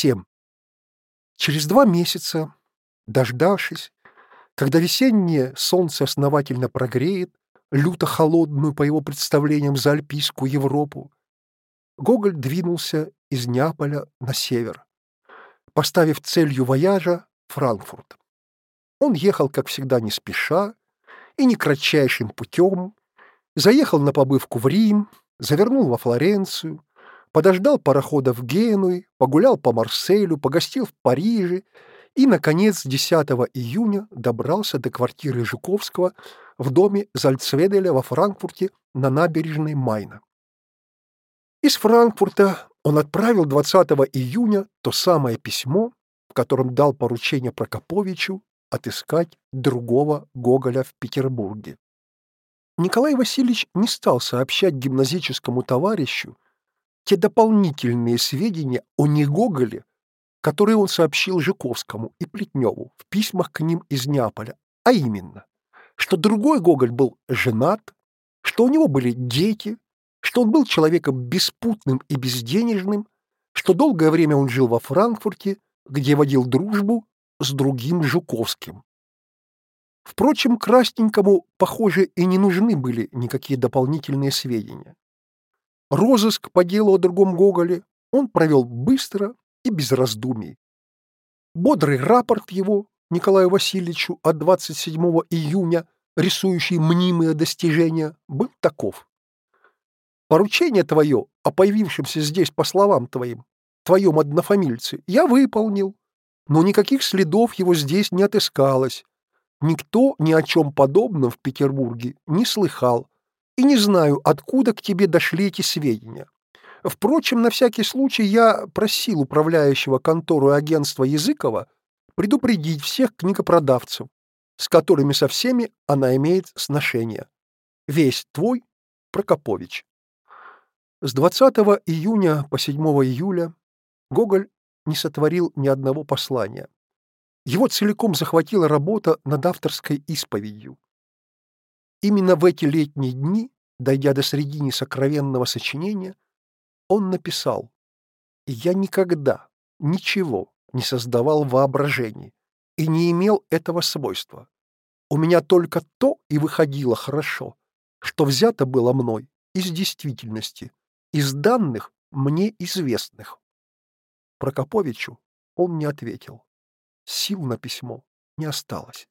всем. Через два месяца, дождавшись, когда весеннее солнце основательно прогреет люто холодную, по его представлениям, за альпийскую Европу, Гоголь двинулся из Неаполя на север, поставив целью вояжа Франкфурт. Он ехал, как всегда, не спеша и не кратчайшим путем, заехал на побывку в Рим, завернул во Флоренцию, подождал парохода в Генуи, погулял по Марселю, погостил в Париже и, наконец, 10 июня добрался до квартиры Жуковского в доме Зальцведеля во Франкфурте на набережной Майна. Из Франкфурта он отправил 20 июня то самое письмо, в котором дал поручение Прокоповичу отыскать другого Гоголя в Петербурге. Николай Васильевич не стал сообщать гимназическому товарищу те дополнительные сведения о Негоголе, которые он сообщил Жуковскому и Плетневу в письмах к ним из Неаполя, а именно, что другой Гоголь был женат, что у него были дети, что он был человеком беспутным и безденежным, что долгое время он жил во Франкфурте, где водил дружбу с другим Жуковским. Впрочем, Красненькому, похоже, и не нужны были никакие дополнительные сведения. Розыск по делу о другом Гоголе он провел быстро и без раздумий. Бодрый рапорт его Николаю Васильевичу от 27 июня, рисующий мнимые достижения, был таков. Поручение твое, о появившемся здесь по словам твоим, твоем однофамильце, я выполнил, но никаких следов его здесь не отыскалось. Никто ни о чем подобном в Петербурге не слыхал, и не знаю, откуда к тебе дошли эти сведения. Впрочем, на всякий случай я просил управляющего контору агентства Языкова предупредить всех книгопродавцев, с которыми со всеми она имеет сношение. Весь твой Прокопович. С 20 июня по 7 июля Гоголь не сотворил ни одного послания. Его целиком захватила работа над авторской исповедью. Именно в эти летние дни, дойдя до середины сокровенного сочинения, он написал «Я никогда ничего не создавал в воображении и не имел этого свойства. У меня только то и выходило хорошо, что взято было мной из действительности, из данных мне известных». Прокоповичу он не ответил. Сил на письмо не осталось.